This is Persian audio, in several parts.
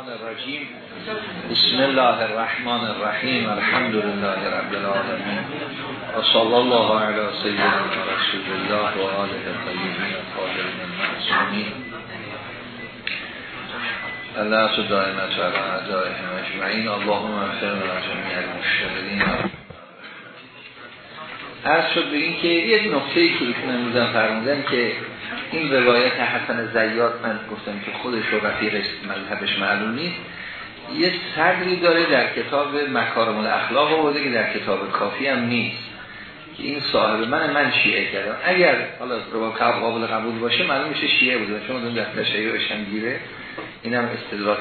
الشیطان الرجیم بسم الله الرحمن الرحیم. الحمد لله رب العالمین. و صلی الله علی سیدنا رسول الله و آله الطیبین الطاهرین المعصومین. الله دائمت و اعدائهم اجمعین. اللهم اغفر جمیع المشتغلین از شد به این که یک نقطه ای که ایشون فرمودن که این روایت حسن زیاد من گفتم که خودش و رفیقش مذهبش معلوم نیست. یه صدری داره در کتاب مکارم الاخلاق آورده که در کتاب کافی هم نیست. که این صاحب من من شیعه کردم. اگر حالا رو قابل قبول باشه معلوم میشه شیعه بوده. چون اون در تشیعش هم گیره. اینم استدراک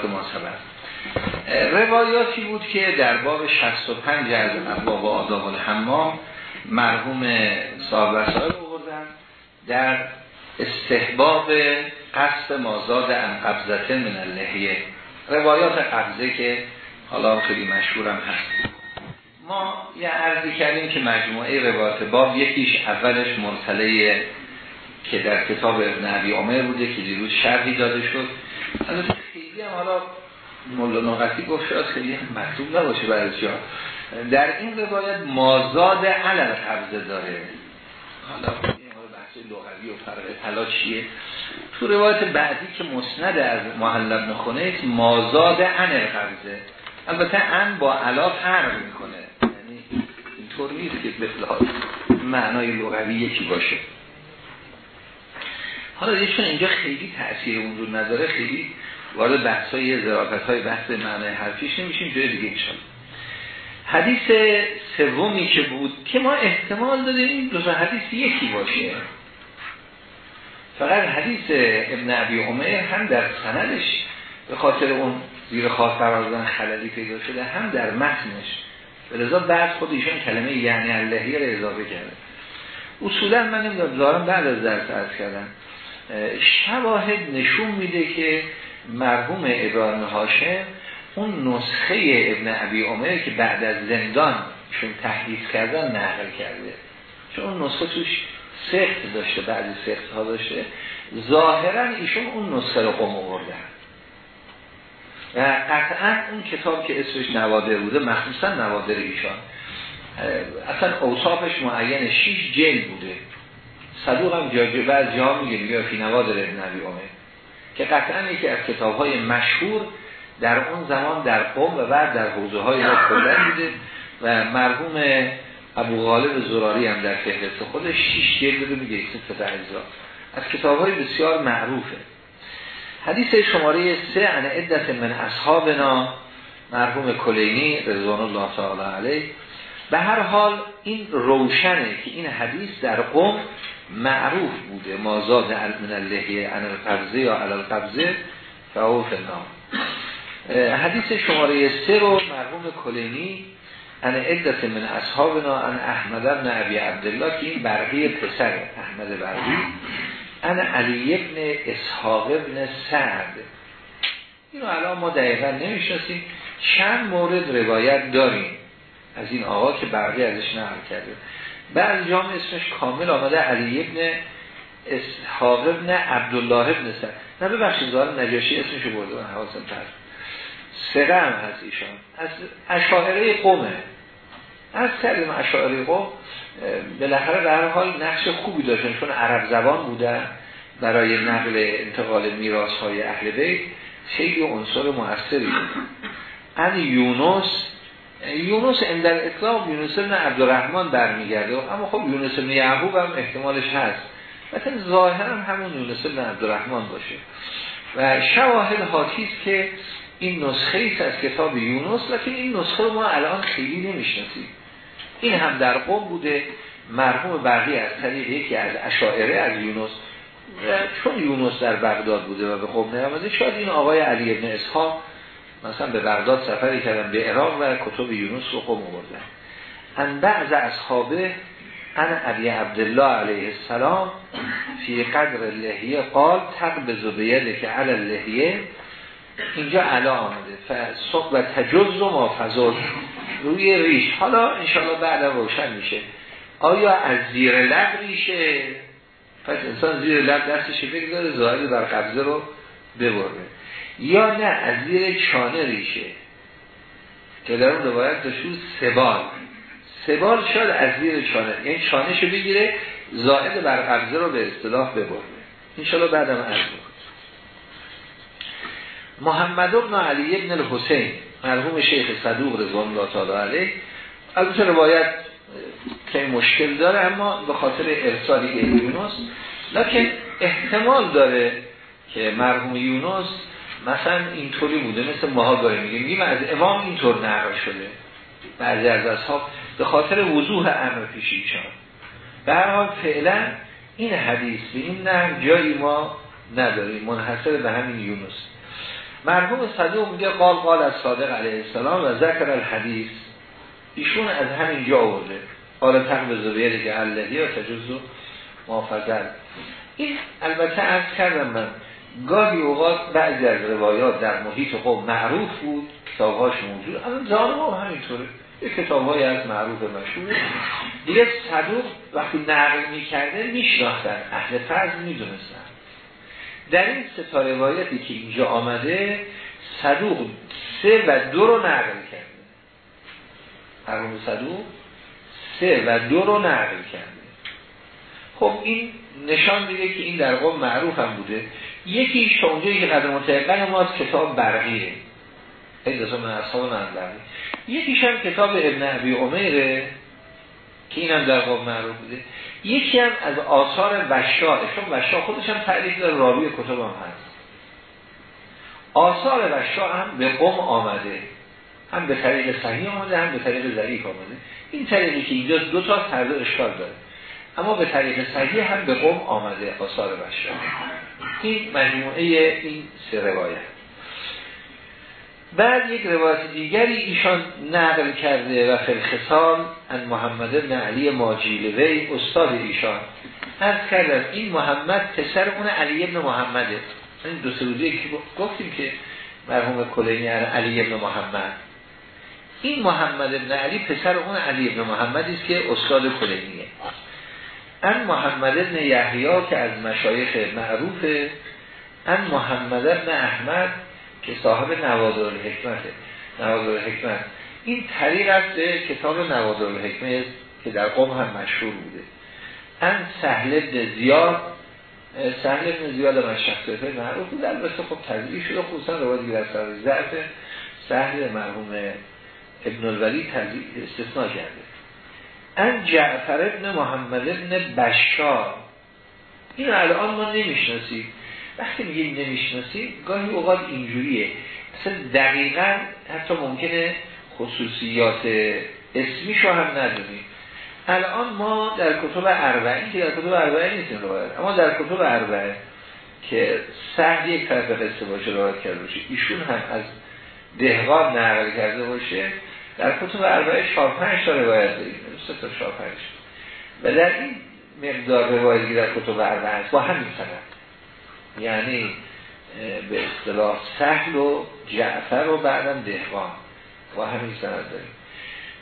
روایاتی بود که در باب 65 از ابواب آداب الحمام مرحوم صاحب رسائل آوردن. در استحباب قصد مازاد ان قبضته من اللحیه. روایات قبضه که حالا خیلی مشهورم هست. ما یه عرضی کردیم که مجموعه روایات باب یکیش اولش مرتله که در کتاب ابن عبی عمر بوده که دیروز شرحی داده شد. از خیلی هم حالا مولا نقطی گفت شاید خیلی هم مطلوب نباشه برای جا در این روایت مازاد علم قبضه داره. حالا لغوی و فرق طلا چیه؟ تو روایت بعدی که مسند از محل ابن خونه مازاد ان قبضه البته ان با علا فرق می‌کنه. یعنی اینطور نیست که به معنای لغوی یکی باشه. حالا یه اینجا خیلی تأثیر اون رو نداره خیلی وارد بحث های ظرافت های بحث معنای حرفیش نمیشیم جای دیگه انشان حدیث سومی که بود که ما احتمال داده این حدیث یکی باشه. فقط حدیث ابن عبی عمر هم در سندش به خاطر اون زیر خاص قرار خللی پیدا شده هم در متنش. لذا بعد خود ایشان کلمه یعنی اللهی رو اضافه کرده. اصولا من نمی‌دونم دارم بعد از درس عرض کردم. شواهد نشون میده که مرحوم ابراهیم هاشم اون نسخه ابن عبی عمر که بعد از زندان چون تحریف کردن نقل کرده. چون اون نسخه توش سخت داشته بعضی سخت ها داشته. ظاهرا ایشون اون نسخه رو قم آوردن و قطعا اون کتاب که اسمش نوادر بوده مخصوصا نوادر ایشان اصلا اوصافش معین شیش جل بوده. صدوق هم جاجه بعض جا میگه میگه فی نوادر نبی اومه که قطعا یکی از کتاب های مشهور در اون زمان در قوم و بعد در حوزه های بوده و مرحوم ابو غالب زراری هم در فهرست خودش شیش جلد رو میگه ست اجزا. از کتاب های بسیار معروفه. حدیث شماره سه عن عدت من اصحابنا مرحوم کلینی رضوان الله تعالی علیه. به هر حال این روشنه که این حدیث در قوم معروف بوده. مازاد من اللهی عن القبضه یا علی القبضه فهو نام حدیث شماره سه رو مرحوم کلینی ان عدت من اصحابنا ان احمد ابن عبی عبدالله که این برقی پسر احمد برقی ان علی ابن اسحاق ابن سعد. اینو الان ما دقیقا نمی‌شناسیم. چند مورد روایت داریم از این آقا که برقی ازش نقل کرده. بعد جام اسمش کامل آمده علی ابن اسحاق ابن عبدالله ابن سعد. نه ببخشید ظاهر نجاشی اسمش برده من حواسم سقه هم هست ایشان. از اشاعره قومه. از کردیم اشاعره قوم بالاخره در حال نقش خوبی داشتن چون عرب زبان بودن برای نقل انتقال میراث های اهل بیت خیلی عنصر موثری بود. ان یونس یونس اندر اطلاق یونس ابن عبدالرحمن برمیگرده. اما خب یونس ابن یعقوب هم احتمالش هست. مثلا ظاهرا همون یونس ابن عبدالرحمن باشه. و شواهد حاکیست که این نسخه ایست از کتاب یونس لیکن این نسخه رو ما الان خیلی نمی‌شناسیم. این هم در قوم بوده مرحوم برقی از طریق یکی از اشاعره از یونس چون یونس در بغداد بوده و به قوم نیامده شاید این آقای علی ابن اسحاق مثلا به بغداد سفری کردن به عراق و کتب یونس رو قوم آوردن. ان بعض اصحابه ان علی عبدالله علیه السلام فی قدر لحیه قال تقبض بیده که علی لحیه اینجا علا آمده. و تجز و مافضل روی ریش. حالا انشاءالله بعد روشن میشه. آیا از زیر لب ریشه؟ پس انسان زیر لب دستش بگذاره ظاهری بر قبضه رو ببره یا نه از زیر چانه ریشه. که در اون روایت داشتون سبال. سبال شاید از زیر چانه. یعنی چانهشو بگیره زائد بر قبضه رو به اصطلاح ببره انشاءالله بعدم عرض محمد ابن علی ابن الحسین مرحوم شیخ صدوق رضوان الله تعالی علیه. البته روایت که مشکل داره اما به خاطر ارسالی به یونس لکن احتمال داره که مرحوم یونس مثلا اینطوری بوده مثل ماها گاهی میگیم میگیم از امام اینطور نقل شده. بعضی از اصحاب به خاطر وضوح امر پیش ایشان به هر حال فعلا این حدیث به این نه جایی ما نداریم. منحصر به همین یونس. مرحوم صدوق میگه قال قال از صادق علیه السلام و ذکر الحدیث. ایشون از همین جا آورده. قال تقب زبیر که اللهی یا تجزو مافضل این البته از کردم من گاهی اوقات بعضی از روایات در محیط قوم معروف بود کتابهاش موجود اما ظالم هم همینطوره. یه کتاب های از معروف مشهور. دیگه صدوق وقتی نقل می‌کرده میشناختن. اهل فرض می‌دونستن. در این ستا روایتی که اینجا آمده صدوق سه و دو رو نقل کرده. مرحوم صدوق سه و دو رو نقل کرده. خب این نشان میده که این در قوم معروف هم بوده. یکی اونجایی که قدر متعقن ما کتاب برقیه. ادرسا من اصحاب من برقی یکیش هم کتاب ابن عبی عمیره که این هم در قوم معروف بوده. یکی هم از آثار وشا چون وشا خودش هم تعریف در راوی کتاب هم هست. آثار وشا هم به قوم آمده هم به طریق صحیح آمده هم به طریق ضعیف آمده. این طریقی که اینجا دو تا طرز اشکال داره. اما به طریق صحیح هم به قوم آمده آثار بشر این مجموعه این سه روایت. بعد یک روایت دیگری ایشان نقل کرده و خلخصال ان محمد بن علی ماجیلوی استاد ایشان. از کردن این محمد پسر اون علی ابن محمده. این دو سه که گفتیم که مرحوم کلینی علی ابن محمد. این محمد ابن علی پسر اون علی ابن محمدی است که استاد کلینیه. ان محمد ابن یحیی که از مشایخ معروفه ان محمد ابن احمد که صاحب نوادر الحکمته نوادر الحکمت این طریق است به کتاب نوادر الحکمت که در قوم هم مشهور بوده. ان سهل ابن زیاد سهل ابن زیاد من شخصیت معروف بود. البته خب تذریح شده خصوصا روایت دیگر سر ضعف سهل مرحوم ابن الولی استثناء کرده. ان جعفر ابن محمد ابن بشار. این الان ما نمی‌شناسیم. وقتی میگیم نمی‌شناسیم گاهی اوقات اینجوریه. اصلا دقیقا حتی ممکنه خصوصیات اسمیشو هم ندونیم الان ما در کتب اربعین که در کتب اربعین نیستیم روایت اما در کتب اربعین که سهل یک طرف قصه باشه روایت کرده باشه ایشون هم از دهقان نقل کرده باشه در کتب اربعه 4 5 تا روایت داریم سه تا 4 5 و در این مقدار روایتی در کتب اربعه است با همین سند. یعنی به اصطلاح سهل و جعفر و بعدم دهقان. با همین سند داریم.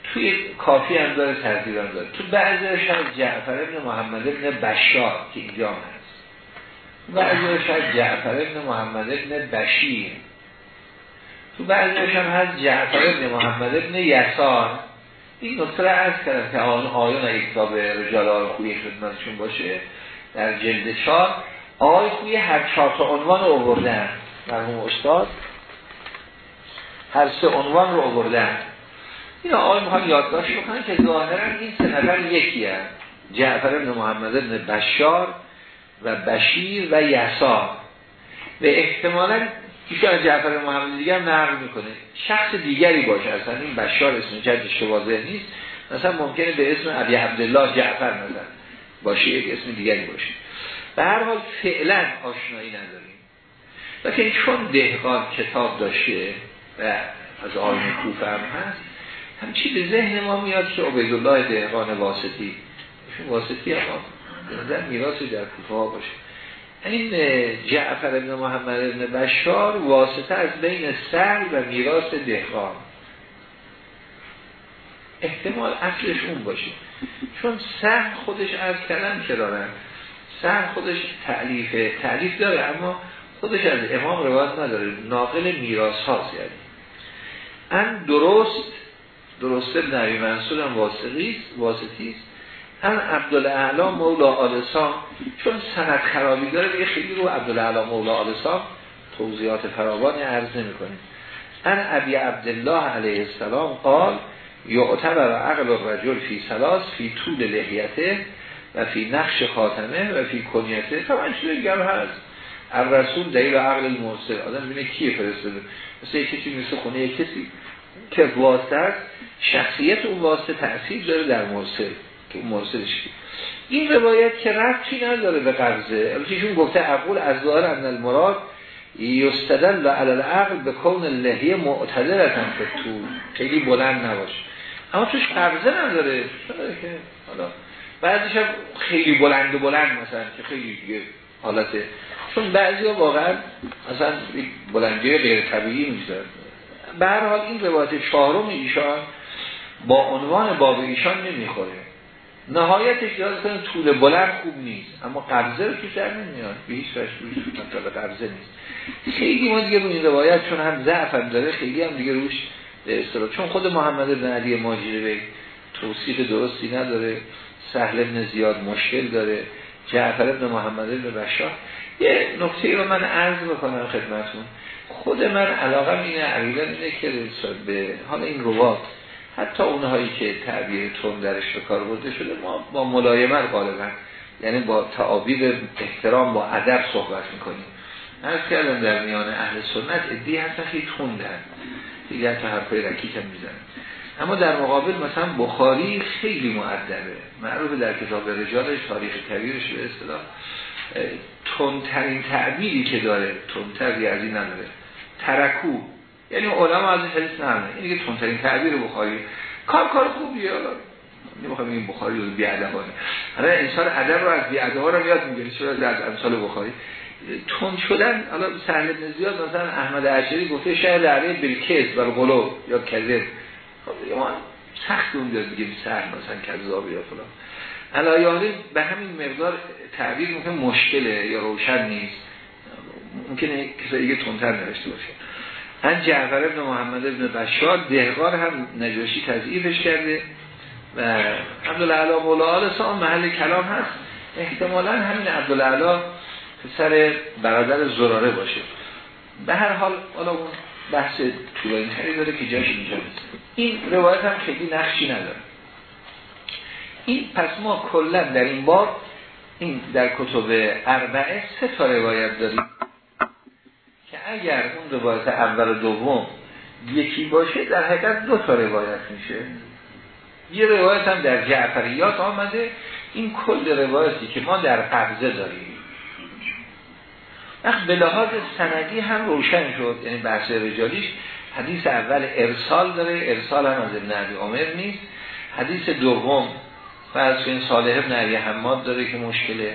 توی کافی هم داره تردید هم داره. تو بعضیش از جعفر ابن محمد ابن بشار که اینجا هست. بعضیش از جعفر ابن محمد ابن بشیر. تو بعضیش هم هست جعفر ابن محمد ابن یسار. این را از کردم که آن آیون اگه کتاب رجال خوی خدمتشون باشه. در جلد چار آقای خوی هر چهار تا عنوان رو آوردن. مرحوم استاد. هر سه عنوان رو آوردن. این آقای می‌خوان یادداشت بکنن که ظاهرا این سه نفر یکی هست جعفر ابن محمد ابن بشار و بشیر و یسار. و احتمالا ایشان جعفر محمد دیگر نقل می‌کنه. شخص دیگری باشه. اصلا این بشار اسم جدش واضح نیست. مثلا ممکنه به اسم ابی عبدالله جعفر مثلا باشه. یک اسم دیگری باشه. به هر حال فعلا آشنایی نداریم. لیکن چون دهقان کتاب داشته و از آین کوفه هم هست همچی به ذهن ما میاد که عبیدالله دهقان واسطی واسطی هم در میراسی در کوفه ها باشه. این جعفر ابن محمد ابن بشار واسطه از بین سر و میراث دهقان. احتمال اصلش اون باشه. چون سر خودش از کلم که دارن سر خودش تعلیف تعلیف داره اما خودش از امام روایت نداره. ناقل میراث هاست یعنی ان درست درست ابن عبی منصور هم واسطی است ان عبدالعلا مولا آلسام چون سند خرابی داره دیگه خیلی رو عبدالعلا مولا آلسام توضیحات فراوانی عرض نمی کنیم ان ابی عبدالله علیه السلام قال یعتبر عقل الرجل فی سلاس فی طول لحیته و فی نقش خاتمه و فی کنیته. طبعا چیزی دیگر هست. الرسول دلیل عقل المرسل آدم بینه کیه فرستاده؟ مثل یک کسی مثل خونه یک کسی که واسطه است شخصیت اون واسطه تأثیر داره در مرسل که اون مرسلش این روایت که رفتی نداره به قبضه البته گفته عقول از ظاهر ان المراد یستدل و علال عقل به کون لحیه معتدلتن که تو خیلی بلند نباشه. اما توش قبضه نداره. حالا بعضیش هم خیلی بلند و بلند مثلا که خیلی دیگه حالته چون بعضی ها واقعا مثلا بلندی غیر طبیعی می‌ذارن به هر حال این روایت چهارم ایشان با عنوان باب ایشان نمی‌خوره. نهایتش یاد کنید طول بلند خوب نیست اما قبضه رو توش در نمیاد. به هیچ وجه قبضه نیست. خیلی ما دیگه رو این روایت چون هم ضعف هم داره خیلی هم دیگه روش به اصطلاح چون خود محمد بن علی ماجری توصیف درستی نداره. سهل بن زیاد مشکل داره جعفر بن محمد بن بشار. یه نکته رو من عرض بکنم خدمتون خود من علاقه اینه عقیدم اینه که به حال این روات حتی اونهایی که تعبیر تون درش به کار برده شده ما با ملایمت غالبا یعنی با تعابیر احترام با ادب صحبت می‌کنیم. از کردم در میان اهل سنت ادی هستن خیلی توندن دیگر تا حرفای رکیک هم می‌زنن. اما در مقابل مثلا بخاری خیلی معدبه معروف در کتاب رجالش تاریخ کبیرش به اصطلاح تندترین تعبیری که داره تندتری از این نداره. ترکو. یعنی علما از حدیث نه این دیگه تندترین تعبیر بخاری. کار کار خوبیه. حالا نمی‌خوام این بخاری رو بیادبانه. حالا انسان ادب رو از بیادبا رو یاد می‌گیره. چرا از امثال بخاری؟ تند شدن حالا سهل بن مثلا احمد عشری گفته شاید علیه بالکذب و غلو یا کذب. ما سخت اون بیاد بگیم سهل مثلا کذاب یا فلان. علایانی به همین مقدار تعبیر ممکن مشکله یا روشن نیست. ممکنه کسایی دیگه تندتر نوشته باشه. ان جعفر ابن محمد ابن بشار دهقار هم نجاشی تضعیفش کرده و عبدالعلا مولا سام محل کلام هست. احتمالا همین عبدالعلا پسر برادر زراره باشه. به هر حال حالا اون بحث طولانی تری داره که جاش اینجا نیست. این روایت هم خیلی نقشی نداره. این پس ما کلا در این بار این در کتب اربعه سه تا روایت داریم که اگر اون روایت اول و دوم یکی باشه در حقیقت دو تا روایت میشه. یه روایت هم در جعفریات آمده. این کل روایتی که ما در قبضه داریم. وقت به لحاظ سندی هم روشن شد یعنی بحث رجالیش. حدیث اول ارسال داره ارسال هم از ابن عبی عمر نیست. حدیث دوم فرض این صالح ابن عبی حماد داره که مشکل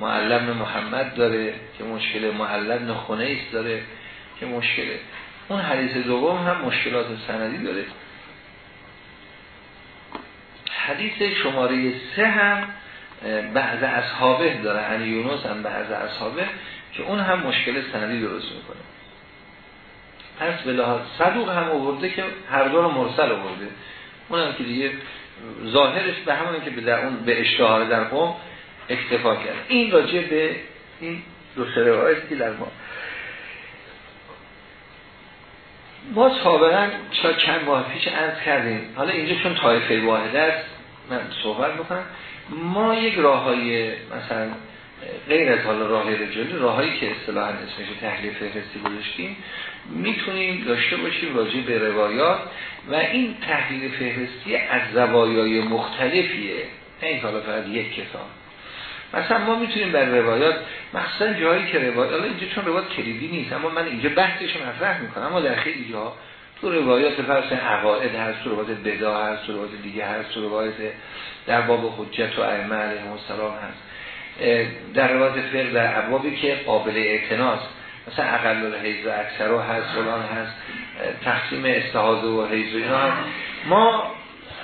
معلم محمد داره که مشکل معلم خونیس داره که مشکله اون حدیث دوم هم مشکلات سندی داره. حدیث شماره سه هم بعض اصحابه داره. علی یونس هم بعض اصحابه. که اون هم مشکل سندی درست می‌کنه. پس به لحاظ صدوق هم آورده که هر دو رو مرسل آورده. اون هم که دیگه ظاهرش به همون که به در اون به اشتهار در قوم اکتفا کرد. این راجع به این دو سه که در ما. ما سابقا چرا چند ماه پیش عرض کردیم. حالا اینجا چون طایفه واحده است من صحبت بکنم. ما یک راه های مثلا غیر از حالا راه رجالی راههایی که اصطلاحا اسمش تحلیل فهرستی گذاشتیم می‌تونیم داشته باشیم راجع به روایات و این تحلیل فهرستی از زوایای مختلفیه نه این حالا فقط یک کتاب. مثلا ما می‌تونیم بر روایات مخصوصا جایی که روایات حالا اینجا چون روایات کلیدی نیست اما من اینجا بحثش مطرح می‌کنم اما در خیلی جا تو روایات فرض عقاید هست تو روایات بدا هست تو روایات دیگه هست تو روایات در باب حجت و ائمه علیهم السلام هست. در روایت فقه در ابوابی که قابل اعتناس مثلا اقل الحیز و اکثر هست فلان هست تقسیم استحاضه و حیز و اینا ما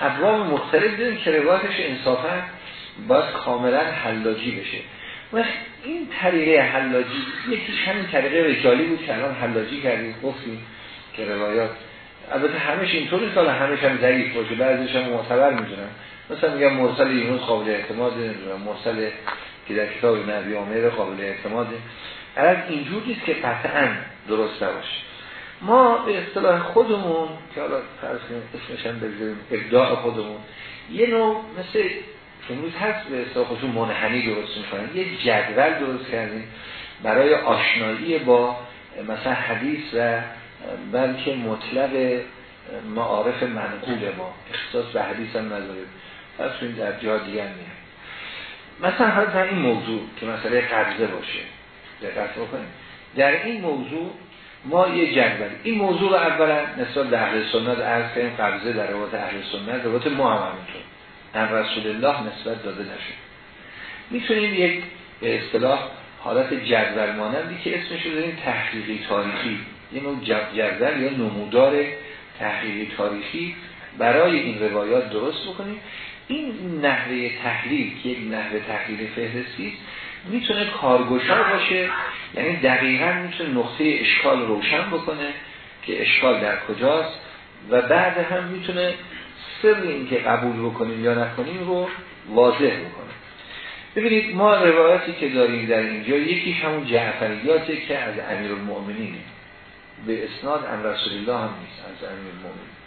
ابواب مختلف داریم که روایتش انصافا باید کاملا حلاجی بشه. این طریقه حلاجی یکیش همین طریقه رجالی بود که الان حلاجی کردیم گفتیم که روایات. البته همش اینطور نیست همش هم ضعیف باشه بعضیش هم معتبر می‌دونن. مثلا میگم مرسل یونس قابل اعتماد نمی‌دونم مرسل که در کتاب نبی عمر قابل اعتماده از اینجور نیست که قطعا درست نباشه. ما به اصطلاح خودمون که حالا فرض هم بگذاریم ابداع خودمون یه نوع مثل امروز هست به اصطلاح خودمون منحنی درست می‌کنن. یه جدول درست کردیم برای آشنایی با مثلا حدیث و بلکه مطلب معارف منقول ما. اختصاص به حدیث هم نداریم. پس در جا دیگر میاد مثلا حالا در این موضوع که مسئله قبضه باشه دقت بکنیم در این موضوع ما یه جدول این موضوع رو اولا نسبت به اهل سنت عرض کنیم قبضه در روات اهل سنت روات ما هم همینطور. رسول الله نسبت داده نشد می‌تونیم یک به اصطلاح حالت جدول مانندی که اسمش رو داریم تحقیقی تاریخی. یه نوع جدول یا نمودار تحقیقی تاریخی برای این روایات درست بکنیم. این نحوه تحلیل که یک نحوه تحلیل فهرستی می‌تونه کارگشا باشه یعنی دقیقا می‌تونه نقطه اشکال روشن بکنه که اشکال در کجاست و بعد هم می‌تونه سر این که قبول بکنیم یا نکنیم رو واضح بکنه. ببینید ما روایتی که داریم در اینجا یکیش همون جعفریاته که از امیر المؤمنینه به اسناد ام رسول الله هم نیست از امیر المؤمنین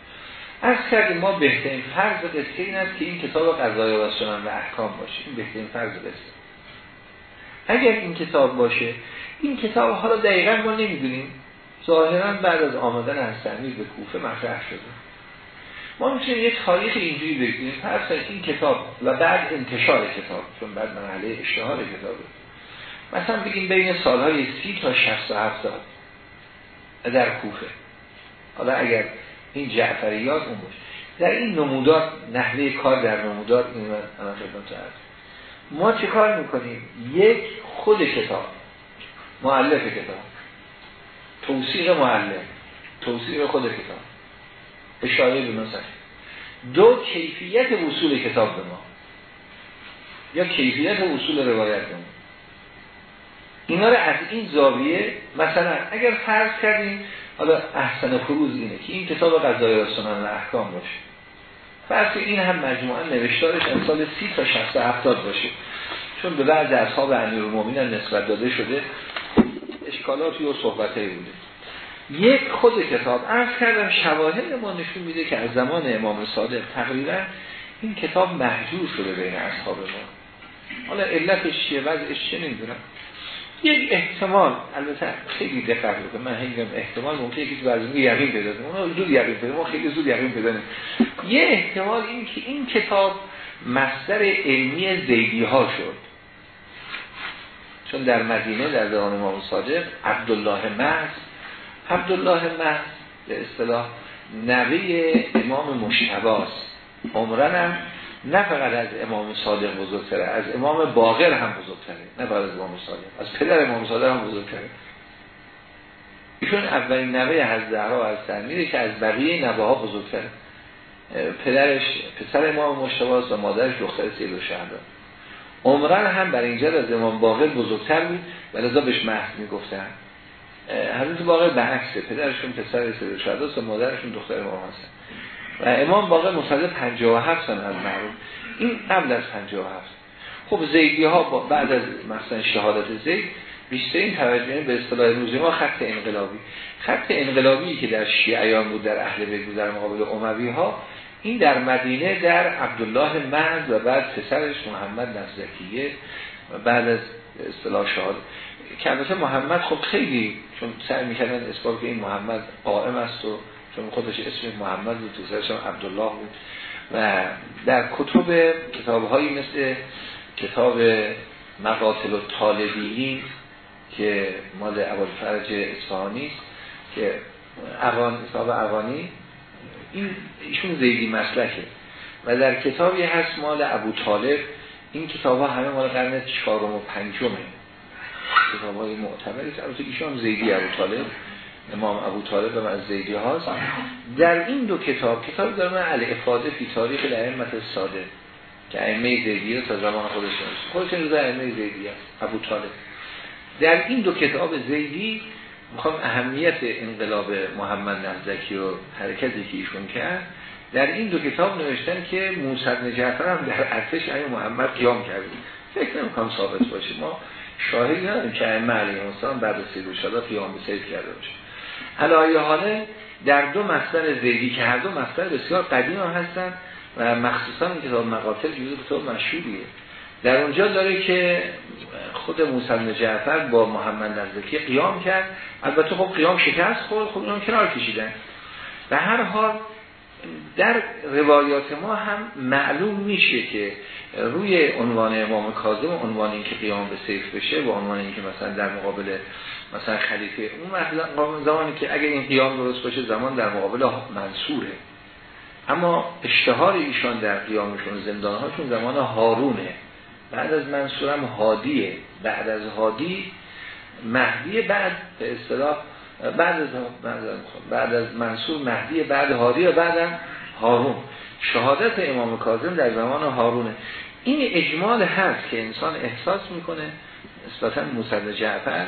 از کردیم ما بهترین فرض قصه این است که این کتاب قضای و سنن و احکام باشه. این بهترین فرض قصه اگر این کتاب باشه این کتاب حالا دقیقا ما نمی‌دونیم. ظاهرا بعد از آمدن از به کوفه مطرح شده. ما می‌تونیم یک تاریخ اینجوری بگیریم فرض این کتاب و بعد انتشار کتاب چون بعد مرحله اشتهار کتابه مثلا بگیم بین سالهای سی تا شخص و هفتاد در کوفه. حالا اگر این جعفریات اون باشه. در این نمودار نحوه کار در نمودار این من ما چه کار می‌کنیم؟ یک خود کتاب. معلف کتاب. توصیق معلف توصیق خود کتاب. اشاره به مثلا دو کیفیت وصول کتاب به ما. یا کیفیت وصول روایت به ما. اینا رو از این زاویه مثلا اگر فرض کردیم حالا احسن فروز اینه که این کتاب قضای سنن احکام باشه. فرض این هم مجموعا نوشتارش امسال سی تا شخص هفتاد باشه. چون به بعض اصحاب امیر المومنین نسبت داده شده اشکالاتی و صحبته بوده. یک خود کتاب از کردم شواهد ما نشون میده که از زمان امام صادق تقریبا این کتاب محجور شده بین اصحاب ما. حالا علتش چیه؟ وضعش چه نمی‌دونم یک احتمال البته خیلی دقت بکنم من هنگام احتمال ممکنه یکی بعضی یقین پیدا کنه. اونها زود یقین پیدا ما خیلی زود یقین پیدا یه احتمال این که این کتاب مصدر علمی زیدی ها شد. چون در مدینه در زمان امام صادق عبدالله محض عبدالله محض به اصطلاح نوی امام مشتباست عمرن نه فقط از امام صادق بزرگتره از امام باقر هم بزرگتره نه فقط از امام صادق از پدر امام صادق هم بزرگتره. ایشون اولین نوه از زهرا از تنمیره که از بقیه نوه ها بزرگتره. پدرش پسر امام مشتباست و مادرش دختر سید و شهده عمران هم بر اینجا از امام باقر بزرگتر بود و لذا بهش محض می‌گفتن. حضرت باقر به عکسه پدرشون پسر سید و شهده و مادرشون دختر امام هستن. و امام باقر مصدق 57 سن از معروف. این قبل از 57 خب زیدی ها بعد از مثلا شهادت زید بیشتر این توجه به اصطلاح روزی ما خط انقلابی. خط انقلابی که در شیعیان بود در اهل بیت بود در مقابل اموی ها این در مدینه در عبدالله محض و بعد پسرش محمد نزدکیه و بعد از اصطلاح شهادت. که البته محمد خب خیلی چون سعی می‌کردن اثبات که این محمد قائم است و چون خودش اسم محمد بود تو عبدالله بود. و در کتب کتاب هایی مثل کتاب مقاتل و طالبیین که مال اول فرج اصفهانی که اوان کتاب اوانی این ایشون زیدی مسلکه. و در کتابی هست مال ابو طالب. این کتاب ها همه مال قرن چهارم و پنجمه. کتاب های معتبری است ایشون زیدی ابو طالب. امام ابو طالب و از زیدی هاست. در این دو کتاب کتاب داره من الافاده فی تاریخ الائمت ساده که ائمه زیدیه تا زمان خودش نوشته خودش روز ائمه زیدیه ابو طالب. در این دو کتاب زیدی می‌خوام اهمیت انقلاب محمد نزدکی و حرکتی که ایشون کرد. در این دو کتاب نوشتن که موسی بن جعفر هم در ارتش ای محمد قیام کرد فکر نمی‌کنم ثابت باشه. ما شاهدی نداریم که ائمه علیه السلام بعد از سید قیام به سید کرده باشه. علایه حاله در دو مصدر زیدی که هر دو مصدر بسیار قدیم هم هستن و مخصوصا کتاب مقاتل جزو کتاب مشهوریه. در اونجا داره که خود موسی بن جعفر با محمد نزدکی قیام کرد. البته خب قیام شکست خورد خب اونم کنار کشیدن. به هر حال در روایات ما هم معلوم میشه که روی عنوان امام کاظم عنوان اینکه قیام به سیف بشه و عنوان اینکه مثلا در مقابل مثلا خلیفه. اون زمانی که اگر این قیام درست باشه زمان در مقابل منصوره. اما اشتهار ایشان در قیامشون زندان هاشون زمان هارونه. بعد از منصور هم هادیه. بعد از هادی مهدی بعد به اصطلاح بعد از بعد از منصور مهدی بعد هادی و بعد هارون. شهادت امام کاظم در زمان هارونه. این اجمال هست که انسان احساس می‌کنه نسبتا موسی جعفر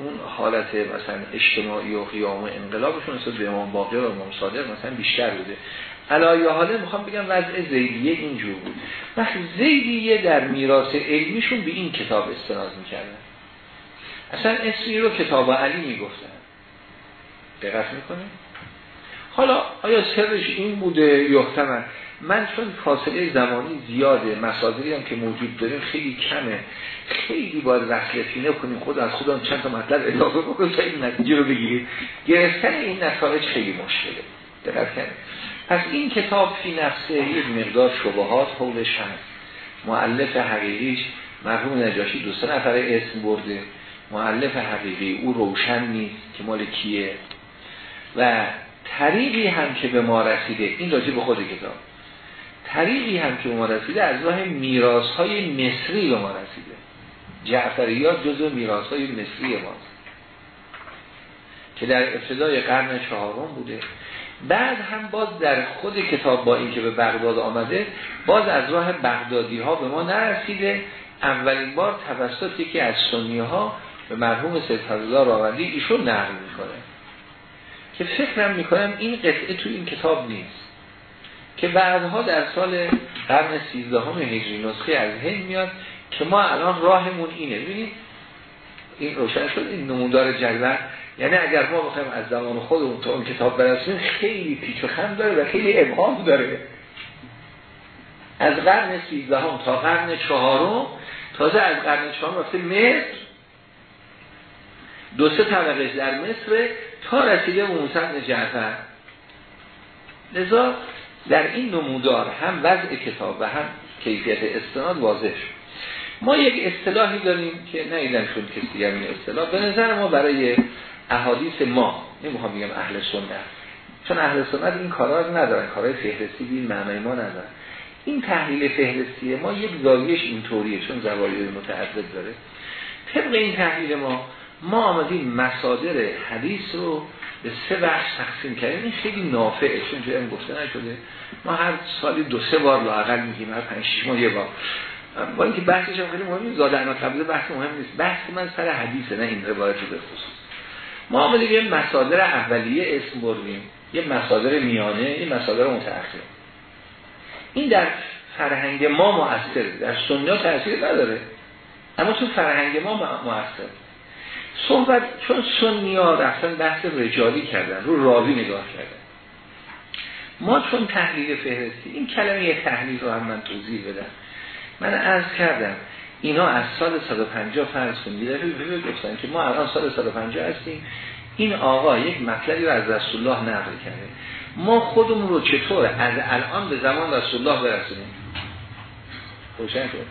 اون حالت مثلا اجتماعی و قیام و انقلابشون نسبت به امام باقر و امام صادق مثلا بیشتر بوده. علایه حاله می‌خوام بگم وضع زیدیه اینجور بود. وقتی زیدیه در میراث علمیشون به این کتاب استناد می‌کردن. اصلا اسمی رو کتاب علی می‌گفتن. دقت می‌کنه حالا آیا سرش این بوده یحتمل من چون فاصله زمانی زیاده مسادری هم که موجود داریم خیلی کمه. خیلی باید وصلتی نکنیم. خود از خودم چند تا مطلب اضافه بکنیم تا این نتیجه رو بگیریم. گرفتن این نتایج خیلی مشکله. دقت کنید. پس این کتاب فی نفسه یک مقدار شبهات حولش هست معلف حقیقیش مرحوم نجاشی دو سه نفر اسم برده. معلف حقیقی او روشن نیست که مال کیه. و طریقی هم که به ما رسیده این راجع به خود کتاب. طریقی هم که به ما رسیده از راه میراث های مصری به ما رسیده. جعفریات جزو میراث های مصری ماست. که در ابتدای قرن چهارم بوده. بعد هم باز در خود کتاب با اینکه به بغداد آمده باز از راه بغدادی ها به ما نرسیده. اولین بار توسط یکی از سنی ها به مرحوم سید فضلالله راوندی ایشون نقل می‌کنه. که فکرم می‌کنم این قطعه تو این کتاب نیست. که بعدها در سال قرن سیزدهم هجری نسخه از هند میاد که ما الان راهمون اینه. ببینید این روشن شد این نمودار جلوه یعنی اگر ما بخوایم از زمان خودمون تا اون کتاب برسیم خیلی پیچ و خم داره و خیلی ابهام داره. از قرن سیزدهم تا قرن چهارم تازه از قرن چهارم رفته مصر. دو سه طبقه در مصر. تا رسیده به موسن جعفر. لذا در این نمودار هم وضع کتاب و هم کیفیت استناد واضح شد. ما یک اصطلاحی داریم که نیدن شد کسی دیگر این اصطلاح. به نظر ما برای احادیث ما نمی‌خوام بگم اهل سنت چون اهل سنت این کارا رو ندارن کارهای فهرستی این معنی ما ندارن. این تحلیل فهرستی ما یک زاویهش اینطوریه چون زوایای متعدد داره. طبق این تحلیل ما ما آمدیم مصادر حدیث رو به سه بخش تقسیم کردیم. این خیلی نافعه چون جایی گفته نشده. ما هر سالی دو سه بار لاقل میگیم هر پنج شش ماه یه بار. با اینکه بحثش هم خیلی مهم نیست زادن قبل بحث مهم نیست. بحث من سر حدیثه نه این روایت رو به ما آمدیم یه مصادر اولیه اسم بردیم. یه مصادر میانه یه مصادر متأخر. این در فرهنگ ما مؤثر در سنیا تاثیر نداره. اما تو فرهنگ ما مؤثر صحبت چون سنی ها رفتن بحث رجالی کردن رو راوی نگاه کردن. ما چون تحلیل فهرستی این کلمه یه تحلیل رو هم من توضیح بدم. من عرض کردم اینا از سال 150 فرض کنید. گفتن که ما الان سال 150 هستیم. این آقا یک مطلبی رو از رسول الله نقل کرده. ما خودمون رو چطور از الان به زمان رسول الله برسونیم؟ روشن شد.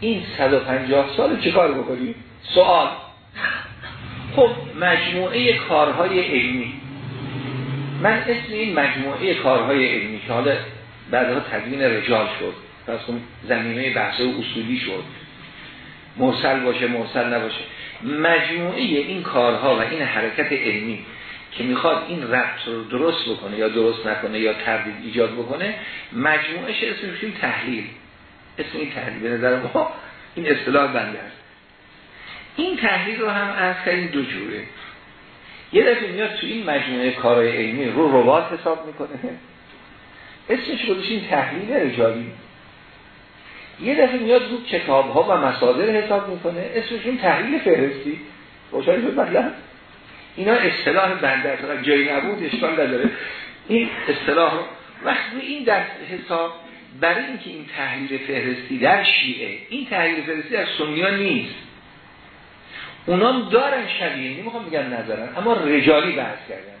این 150 سال چه کار بکنیم؟ سوال. خب مجموعه کارهای علمی. من اسم این مجموعه کارهای علمی که حالا بعدها تدوین رجال شد پس زمینه بحث اصولی شد. مرسل باشه مرسل نباشه. مجموعه این کارها و این حرکت علمی که می‌خواد این ربط رو درست بکنه یا درست نکنه یا تردید ایجاد بکنه مجموعش اسمش تحلیل. اسم این تحلیل به نظر ما این اصطلاح بنده است. این تحلیل رو هم از کردیم دو جوره. یه دفعه میاد تو این مجموعه کارهای علمی رو روات حساب می‌کنه. اسمش این تحلیل رجالی. یه دفعه میاد رو کتاب ها و مصادر حساب می‌کنه. این تحلیل فهرستی. روشن شد مطلب؟ اینا اصطلاح بنده است جایی نبود اشکال نداره. این اصطلاح وقتی این دست حساب برای اینکه این تحلیل فهرستی در شیعه این تحلیل فهرستی در سنیا نیست. اونام دارن شبیه نمی‌خوام بگم ندارن اما رجالی بحث کردن.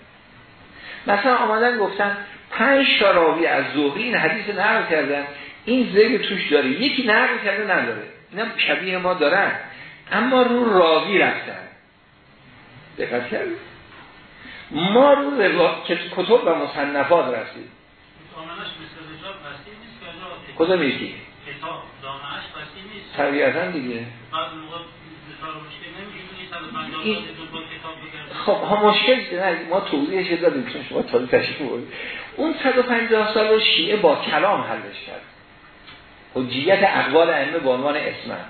مثلا آمدن گفتن پنج شراوی از زوغی این حدیث نقل کردن این زیر توش داره یکی نقل کرده نداره اینا شبیه ما دارن. اما رو راوی رفتن. دقت کردید ما رو کتب و مصنفات رسید کجا میگی؟ کتاب. دامنش بستی نیست. طبیعتا دیگه. خب ها مشکل نه ما توضیحش دادیم چون شما تازه تشریف بودید اون 150 سال رو شیعه با کلام حلش کرد. حجیت اقوال ائمه به عنوان اسمن.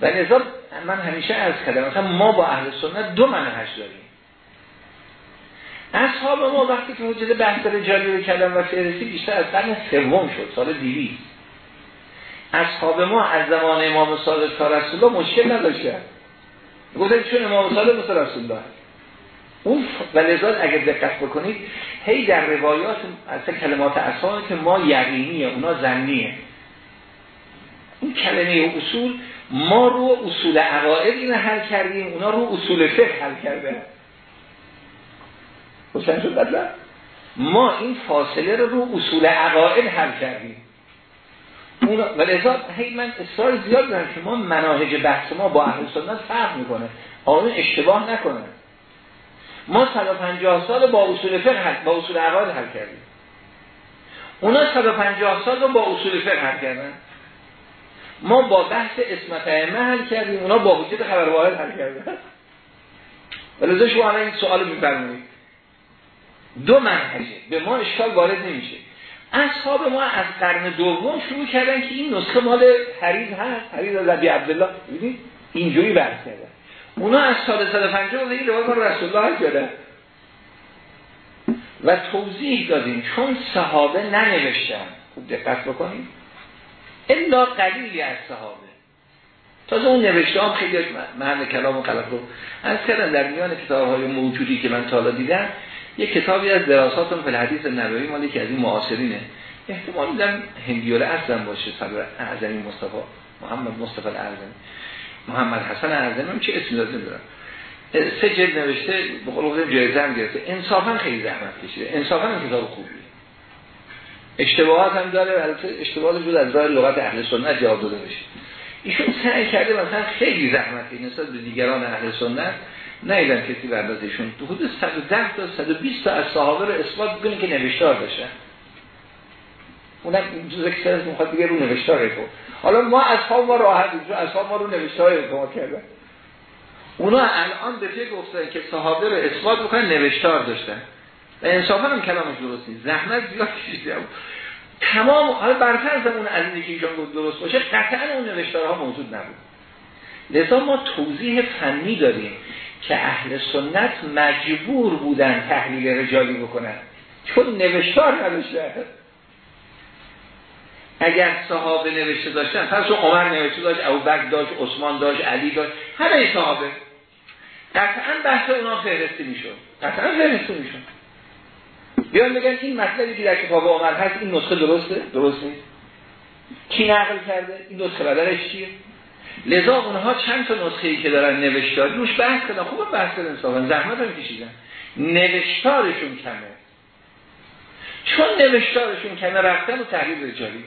و نظام من همیشه از کردم مثلا ما با اهل سنت دو منهج داریم. اصحاب ما وقتی که حجت بحث رجالی رو کردن و فهرستی بیشتر از قرن سوم شد سال دیوی اصحاب ما از زمان امام صادق تا رسول الله مشکل نداشتن گفتن چون امام صادق مثل رسول الله. اون و اگر دقت بکنید هی در روایات از کلمات اصحاب که ما یقینیه اونا زنیه این کلمه اصول ما رو اصول عقاید این حل کردیم اونا رو اصول فقه حل کرده. حسین شد ما این فاصله رو رو اصول عقاید حل کردیم. اون و لذا هی من اصرار زیاد دارم که ما مناهج بحث ما با اهل سنت فرق می‌کنه. آقایون اشتباه نکنه. ما 150 سال با اصول فقه حل با اصول عقاید حل کردیم. اونا 150 سال رو با اصول فقه حل کردن. ما با بحث اسمت ائمه حل کردیم اونا با وجود خبر واحد حل کردن. ولذا شما این سوال میفرمایید. دو منهجه. به ما اشکال وارد نمیشه. اصحاب ما از قرن دوم شروع کردن که این نسخه مال حریز هست. حریز از عبی عبدالله. ببینید اینجوری بحث کردن. اونا از سال 150 دیگه روایت رسول الله کردن. و توضیح دادیم چون صحابه ننوشتن. خوب دقت بکنید الا قلیلی از صحابه. تازه اون نوشته هم خیلی محل کلام و خلق رو از کردن در میان کتاب های موجودی که من تالا دیدم یک کتابی از دراسات فی الحدیث نبوی مالی که از این معاصرینه. احتمال دیدم هندیول اصلا باشه صدر اعظمی مصطفی محمد مصطفی اعظمی محمد حسن اعظمی چه اسمی داده نمی‌دونم سه جلد نوشته به قول خودم جایزه هم گرفته. انصافا خیلی زحمت کشیده. انصافا هم کتاب خوبیه. اشتباهات هم داره البته اشتباهات جود از راه لغت اهل سنت جواب داده بشه. ایشون سعی کرده مثلا خیلی زحمتی نسبت به دیگران اهل سنت. نیدن کسی بردازشون تو حدود 110 تا 120 تا از صحابه رو اثبات بکنه که نوشتار داشتن اونم جزء کسی از می‌خواد دیگه رو نوشتار تو حالا ما اصحاب ما راحت چون اصحاب ما رو نوشتار ما کردن اونا الان به فکر گفتن که صحابه رو اثبات بکنن نوشتار داشتن. و انصافا هم کلامش درست زحمت زیاد کشیده. تمام حالا برفرض اون از اینکه ایشان گفت درست باشه قطعا اون نوشتارها موجود نبود. لذا ما توضیح فنی داریم. که اهل سنت مجبور بودن تحلیل رجالی بکنن. چون نوشتار نداشته اگر صحابه نوشته داشتن پس عمر نوشته داشت ابوبکر داشت عثمان داشت علی داشت همه صحابه. قطعا بحث اونا فهرسته می‌شد. قطعا فهرسته می‌شد. بیان بگن این مطلبی که در کتاب عمر هست این نسخه درسته؟ درست نیست. کی نقل کرده؟ این نسخه بدرش چیه؟ لذا اونها چند تا نسخه ای که دارن نوشتار روش بحث کردن. خوب بحث کردن صاحبا زحمت هم کشیدن. نوشتارشون کمه. چون نوشتارشون کمه رفتن و تحلیل رجالی.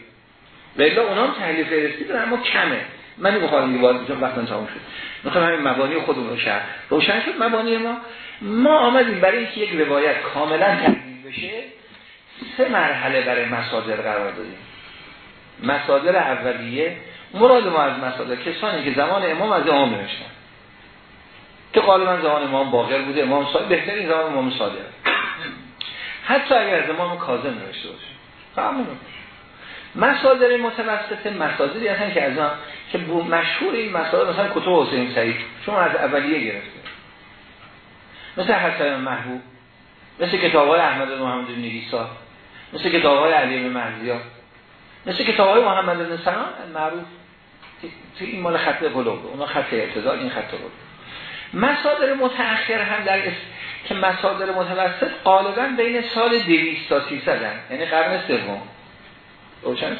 و الا اونها هم تحلیل فرستی دارن اما کمه. من نمی‌خوام دیگه وارد چون وقتا تموم شد. می‌خوام همین مبانی خودمون رو شرح. روشن شد مبانی ما. ما آمدیم برای اینکه یک روایت کاملا تحلیل بشه سه مرحله برای مصادر قرار دادیم. مصادر اولیه مراد ما از مسائل کسانی که زمان امام از امام نوشتن. که غالبا زمان امام باقر بوده امام صادق بهترین زمان امام صادق. حتی اگر از امام کاظم نوشته باشه. فهمونه مصادر متوسط مصادری هستن که از آن که مشهور این مصادر مثلا کتب حسین سعید. چون از اولیه گرفته. مثل حسن محبوب. مثل کتاب های احمد محمد نویسا مثل کتاب های علی مرزیا مثل کتاب های محمد بن سنان معروف. این مال خط بلوغ اونا خط اعتزال این خط بلوغ مصادر متأخر هم در اس... که مصادر متوسط غالبا بین سال 200 تا 300 یعنی قرن سوم. روشن؟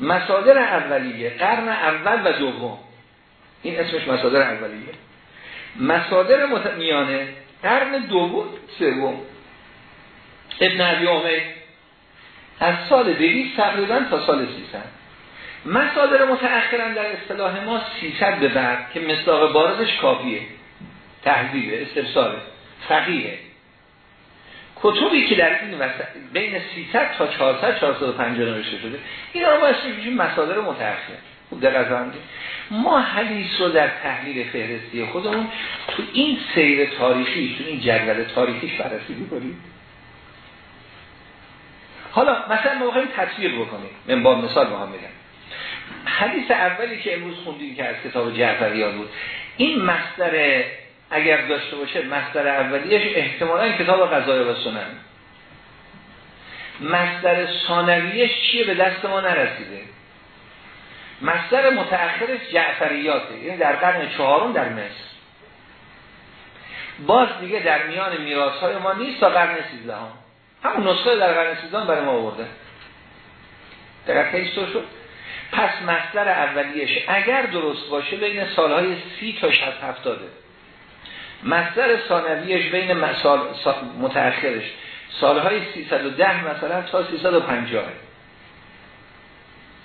مصادر اولیه قرن اول و دوم. این اسمش مصادر اولیه. مصادر میانه قرن دوم سوم. ابن عبی از سال 200 تقریبا تا سال 300 مصادر متأخرا در اصطلاح ما 300 به بعد که مصداق بارزش کافیه. تحضیبه استفساره. فقیه. کتبی که در این وسط بین 300 تا 400 450 نوشته شده این رو باید بگیم مصادر متأخر خوب در ما حدیث رو در تحلیل فهرستی خودمون تو این سیر تاریخی تو این جدول تاریخیش بررسی می‌کنیم. حالا مثلا ما بخوایم تصویر بکنیم. من با مثال با هم میگم حدیث اولی که امروز خوندیم که از کتاب جعفریات بود این مصدر اگر داشته باشه مصدر اولیش احتمالا کتاب قضای و سنن. مصدر ثانویش چیه؟ به دست ما نرسیده. مصدر متأخرش جعفریاته یعنی در قرن چهارم در مصر. باز دیگه در میان میراث های ما نیست تا قرن سیزدهم. همون نسخه در قرن سیزدهم برای ما آورده. در شد؟ پس مصدر اولیش اگر درست باشه بین سالهای سی تا شد هفتاده. مصدر ثانویش بین سال متأخرش. سالهای 310 مثلا تا 350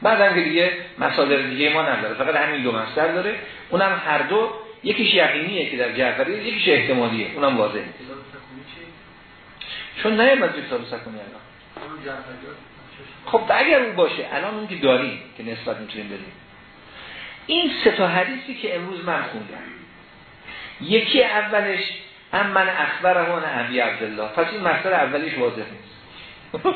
بعد هم که دیگه مصادر دیگه ما نداره. فقط همین دو مصدر داره. اونم هر دو یکیش یقینیه که در جعفری یکیش احتمالیه. اونم واضحه. چون نیامد کتاب سکونی الان. خب اگر اون باشه الان اون که داریم که نسبت می‌تونیم بدیم. این سه تا حدیثی که امروز من خوندم. یکی اولش هم من اخبرهان عبی عبدالله. پس این مصدر اولیش واضح نیست.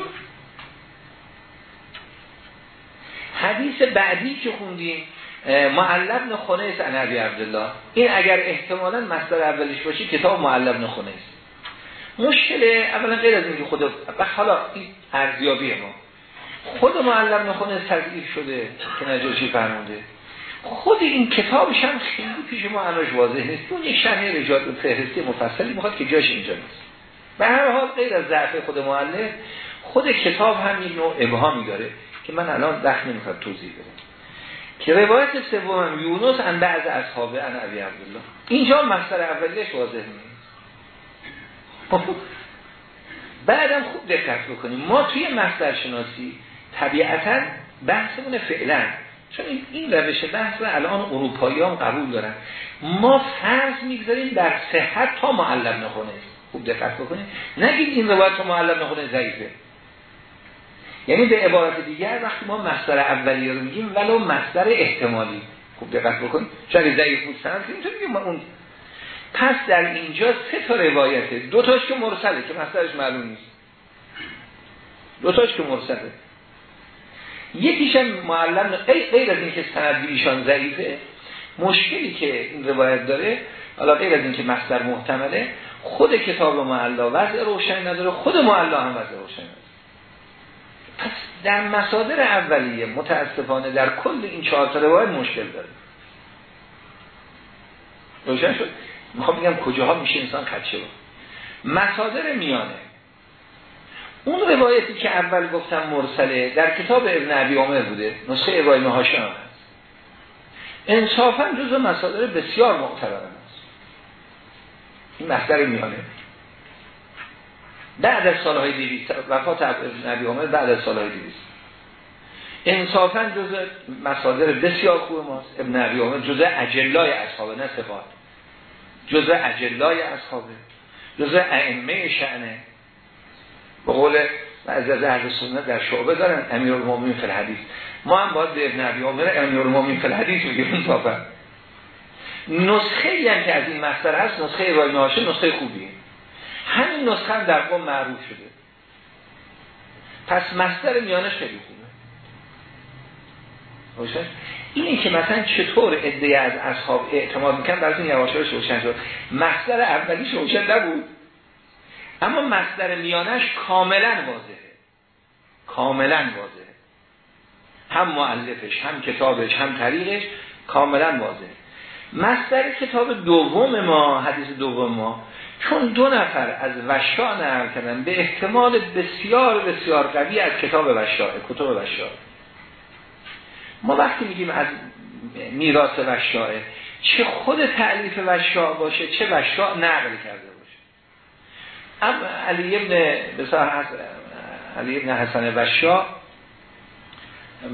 حدیث بعدی که خوندیم معلب نخونه است عبی عبدالله. این اگر احتمالا مصدر اولیش باشه کتاب معلب نخونه است مشکل اولا غیر از اینکه خود حالا این ارزیابی ما. خود معلم نخونه تضعیف شده که نجاشی فرمونده خود این کتابش هم خیلی پیش ما همش واضح نیست اون یک شرح رجال فهرستی مفصلی می‌خواد که جاش اینجا نیست. به هر حال غیر از ضعف خود معلم خود کتاب هم این نوع ابهامی داره که من الان دخل نمی‌خواد توضیح بدم. که روایت سوم یونس ان بعض اصحاب ان ابی عبدالله. اینجا مصدر اولیش واضح نیست. بعدم خوب دقت بکنیم. ما توی مصدر شناسی طبیعتا بحثمون فعلا. چون این روش بحث رو الان اروپایی هم قبول دارن. ما فرض می‌گذاریم در صحت تا معلم نخونه. خوب دقت بکنید. نگید این روایت تا معلم نخونه ضعیفه. یعنی به عبارت دیگر وقتی ما مصدر اولیه رو میگیم ولو مصدر احتمالی. خوب دقت بکنید. چون ضعیف بود سند میگیم اون. پس در اینجا سه تا روایته. دو تاش که مرسله که مصدرش معلوم نیست. دو تاش که مرسله. یکیش هم معلم غیر از اینکه سند ضعیفه مشکلی که این روایت داره حالا غیر از اینکه مصدر محتمله خود کتاب معلا وضع روشن نداره خود معلا هم وضع روشن نداره. پس در مصادر اولیه متاسفانه در کل این چهار تا روایت مشکل داره. روشن شد؟ می‌خوام بگم کجاها میشه انسان خدشه. مصادر میانه. اون روایتی که اول گفتم مرسله در کتاب ابن عبی عمر بوده نسخه ابراهیم هاشم هست انصافا جز مسادر بسیار معتبر است. این مصدر میانه بعد از سالهای دیویست وفات ابن عبی عمر بعد از سالهای دیویست انصافا جز مسادر بسیار خوب ماست. ابن عبی عمر جز اجلای اصحابه نه صفات. جز اجلای اصحابه. جز ائمه شعنه به قول بعضی از اهل سنت در شعبه دارن امیر المومنین فی الحدیث. ما هم باید به ابن عبی عمر امیر المومنین فی الحدیث میگیم طافا نسخه ای هم که از این مصدر هست نسخه ابراهیم هاشم نسخه خوبیه. همین نسخه در قوم معروف شده. پس مصدر میانش خیلی خوبه. این که مثلا چطور ادعای از اصحاب اعتماد می‌کنن برای این یواشاش روشن شد. مصدر اولیش روشن نبود. اما مصدر میانش کاملا واضحه. کاملا واضحه. هم معلفش هم کتابش هم طریقش کاملا واضحه. مصدر کتاب دوم ما حدیث دوم ما چون دو نفر از وشا نقل کردن به احتمال بسیار بسیار قوی از کتاب وشا کتب وشا ما وقتی میگیم از میراث وشاه چه خود تعلیف وشا باشه چه وشا نقل کرده. اما علی ابن علی ابن حسن وشا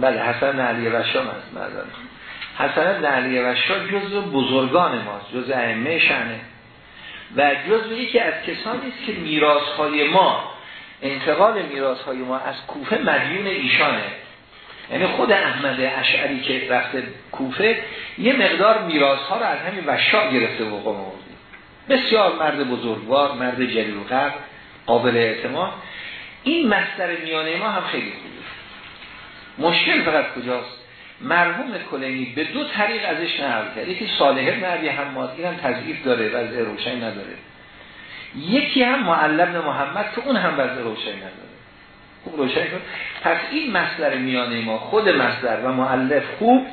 بله حسن علی وشا حسن ابن علی وشا جز بزرگان ماست جز ائمه شنه و جز یکی از کسانی است که میراث های ما انتقال میراث های ما از کوفه مدیون ایشانه. یعنی خود احمد اشعری که رفته کوفه یه مقدار میراث ها رو از همین وشا گرفته و قوم بسیار مرد بزرگوار مرد جلیل و قابل اعتماد. این مصدر میانه ما هم خیلی خوبه. مشکل فقط کجاست؟ مرحوم کلینی به دو طریق ازش نقل کرد. یکی صالح نبی حماد این هم تضعیف داره وضع روشن نداره. یکی هم معلم محمد که اون هم وضع روشن نداره. خوب روشن شد پس این مصدر میانه ما خود مصدر و معلف خوب.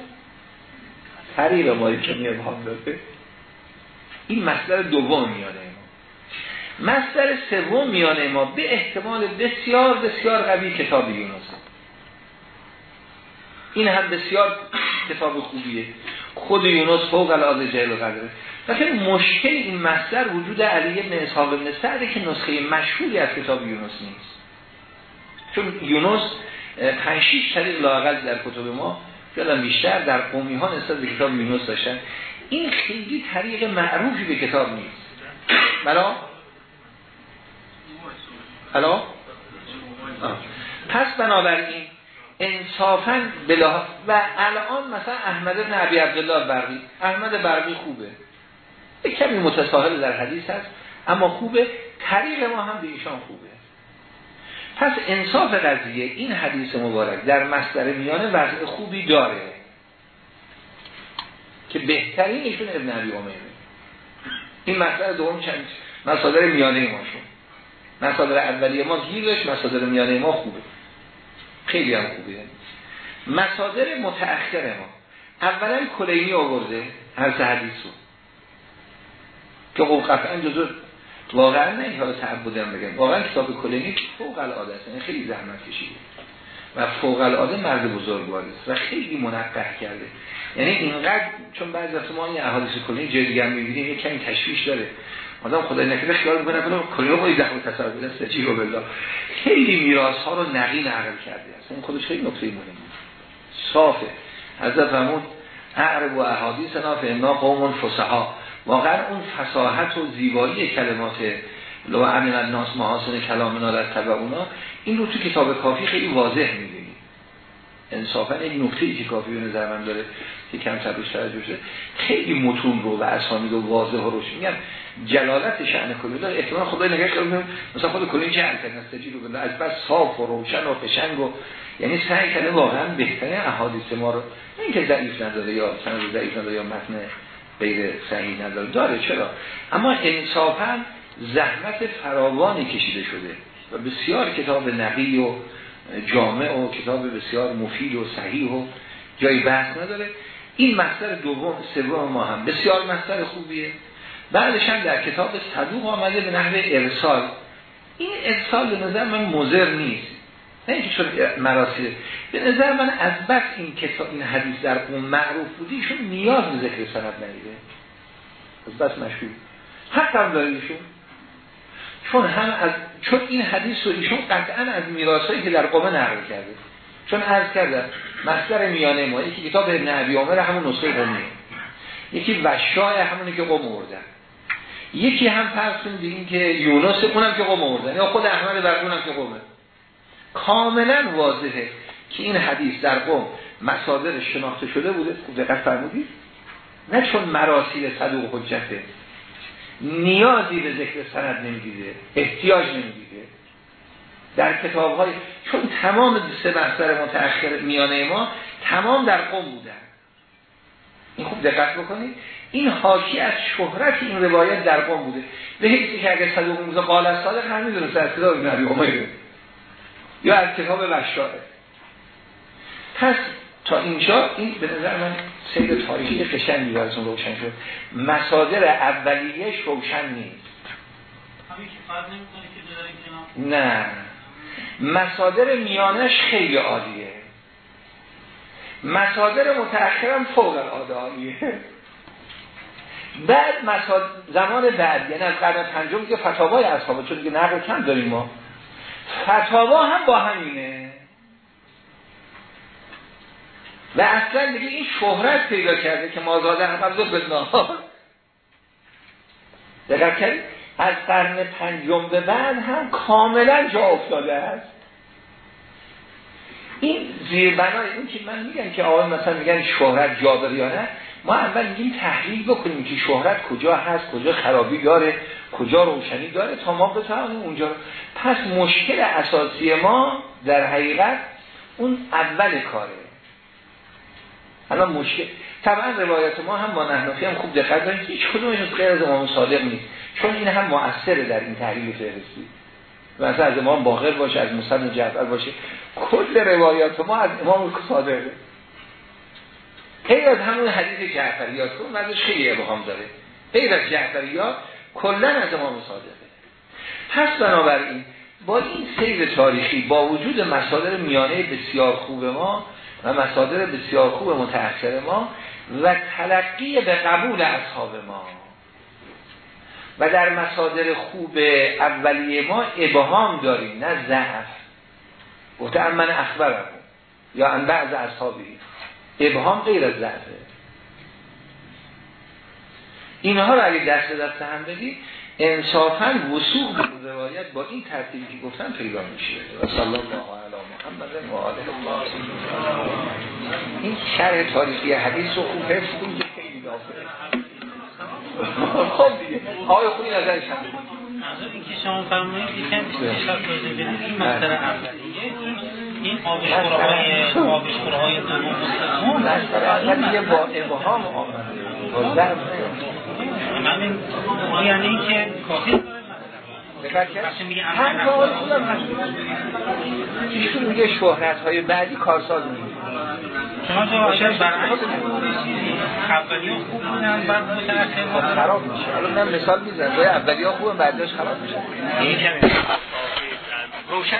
طریق مایی که میابهام داده. این مصدر دوم میانه ما. مصدر سوم میانه ما به احتمال بسیار بسیار قوی کتاب یونس. این هم بسیار کتاب خوبیه. خود یونس فوق العاده جهل قدره. لیکن مشکل این مصدر وجود علی ابن اسحاق ابن سعده که نسخه مشهوری از کتاب یونس نیست. چون یونس پنج شیش طریق لاقل در کتب ما یادم بیشتر در قومی ها نسبت به کتاب یونس داشتن. این خیلی طریق معروفی به کتاب نیست. بلا؟ بلا؟ پس بنابراین انصافا بلا و الان مثلا احمد بن عبی عبدالله برقی احمد برقی خوبه. کمی متساهل در حدیث هست اما خوبه. طریق ما هم به ایشان خوبه. پس انصاف قضیه این حدیث مبارک در مصدر میانه وضع خوبی داره. که بهترینشون ابن عبی این مصدر دوم چند؟ مصادر میانه ما شون مصادر اولیه ما گیرش مصادر میانه ما خوبه. خیلی هم خوبه. مصادر متأخر ما. اولا کلینی آورده هر حدیثو که خب قطعا جزو واقعا نه حالا تعبدم بگم. واقعا کتاب کلینی فوق العاده است. یعنی خیلی زحمت کشیده. و فوق العاده مرد بزرگوار است و خیلی منقح کرده. یعنی اینقدر چون بعضی وقت ما این احادیث کلینی جای دیگه می‌بینیم یک کمی تشویش داره. آدم خدای نکرده خیال می‌کنه کنه کلی رو ده تصور بده سجی و بالله خیلی میراث ها رو نقی نقل کرده است. این خودش خیلی نکته مهمه صافه. حضرت فرمود اعرب و احادیث ناف انا قوم فسحا. واقعا اون فصاحت و زیبایی کلمات لو امن الناس محاسن کلام نالت اونا این رو تو کتاب کافی خیلی واضح می‌بینی. انصافا این نکته ای که کافی به نظر من داره که کم تبریش توجه شده. خیلی متون رو و اسامی رو واضح و روشن. میگم جلالت شأن کلی داره. احتمال خدای نگاه کنه مثلا خود کلی جعل رو بنده از بس صاف و روشن و قشنگ و یعنی سعی کنه واقعا بهترین احادیث ما رو این که ضعیف نداره یا سند ضعیف نداره یا متن غیر صحیح نداره. داره چرا؟ اما انصافا زحمت فراوانی کشیده شده و بسیار کتاب نقی و جامع و کتاب بسیار مفید و صحیح و جای بحث نداره. این مصدر دوم سوم ما هم بسیار مصدر خوبیه. بعدش هم در کتاب صدوق آمده به نحو ارسال. این ارسال به نظر من مزر نیست. نه اینکه چون مراسل. به نظر من از بس این کتاب این حدیث در اون معروف بودی ایشون نیاز به ذکر سند ندیده. از بس مشهور. حق هم داره ایشون. چون هم از چون این حدیث رو ایشون قطعا از میراثایی که در قومه نقل کرده. چون عرض کردم مصدر میانه ما یکی کتاب ابن عبی عمر همون نسخه قومیه. یکی وشای همونی که قوم آوردن. یکی هم فرض کنید که یونس اونم که قوم آوردن یا خود احمد اونم که قومه. کاملا واضحه که این حدیث در قوم مصادر شناخته شده بوده. دقت فرمودید. نه چون مراسیل صدوق حجته نیازی به ذکر سند نمی‌دیده احتیاج نمی‌دیده در کتاب های چون تمام سه بستر متأخر میانه ما تمام در قوم بودن. این خوب دقت بکنید. این حاکی از شهرت این روایت در قوم بوده. به حیثی که اگر صدوق موزه قال از صادق هم می‌دونست از کتاب نبی یا از کتاب وشاره پس تا اینجا این به نظر من سیر تاریخی قشنگی براتون روشن شد. مصادر اولیهش روشن نیست. نه. مصادر میانش خیلی عالیه. مصادر متأخرم فوق العاده عالیه. بعد مساد... زمان بعد یعنی از قرن پنجم که فتاوای اصحابه چون که نقل کم داریم ما. فتاوا هم با همینه. و اصلا دیگه این شهرت پیدا کرده که مازاده هم از به نهار دقیق کردید از قرن پنجم به بعد هم کاملا جا افتاده است. این زیربنای این که من میگم که آقای مثلا میگن شهرت جا داره یا نه ما اول میگیم تحلیل بکنیم که شهرت کجا هست کجا خرابی داره کجا روشنی داره تا ما بتوانیم اونجا پس مشکل اساسی ما در حقیقت اون اول کاره. الان مشکل طبعا روایت ما هم با نحنفی هم خوب دقت داریم هیچ کدومش غیر از امام صادق نیست. چون این هم مؤثره در این تحلیل فهرستی. مثلا از امام باقر باشه از مصد جعفر باشه. کل روایات ما از امام صادقه غیر از همون حدیث جعفریات کن ازش خیلی ابهام داره. غیر از جعفریات کلا از امام صادقه پس بنابراین با این سیر تاریخی با وجود مصادر میانه بسیار خوب ما و مصادر بسیار خوب متأثر ما و تلقی به قبول اصحاب ما. و در مصادر خوب اولیه ما ابهام داریم نه ضعف. گفته من اخبرم. یا ان بعض اصحابی. ابهام غیر از ضعفه. اینها رو اگه دست دست هم بدید انصافا به روایت با این ترتیبی که گفتم پیدا میشه. و الله علی محمد و آله الله. این شرح تاریخی حدیث رو خوب حفظ کنید خیلی دافعه خب دیگه آقای خوبی نظرش هم این که شما فرمایید یکم این مسئله اولیه این آبشخورهای آبشخورهای دوم مسئله یه با ابهام آمده. من یعنی این که کافی ایشون میگه شهرت های بعدی کارساز میگه. شما جا برعکس اولی ها خوب بودن بعد متأخر خراب میشه. حالا من مثال می‌زنم. اولی ها خوبه بعدش خراب میشه. روشن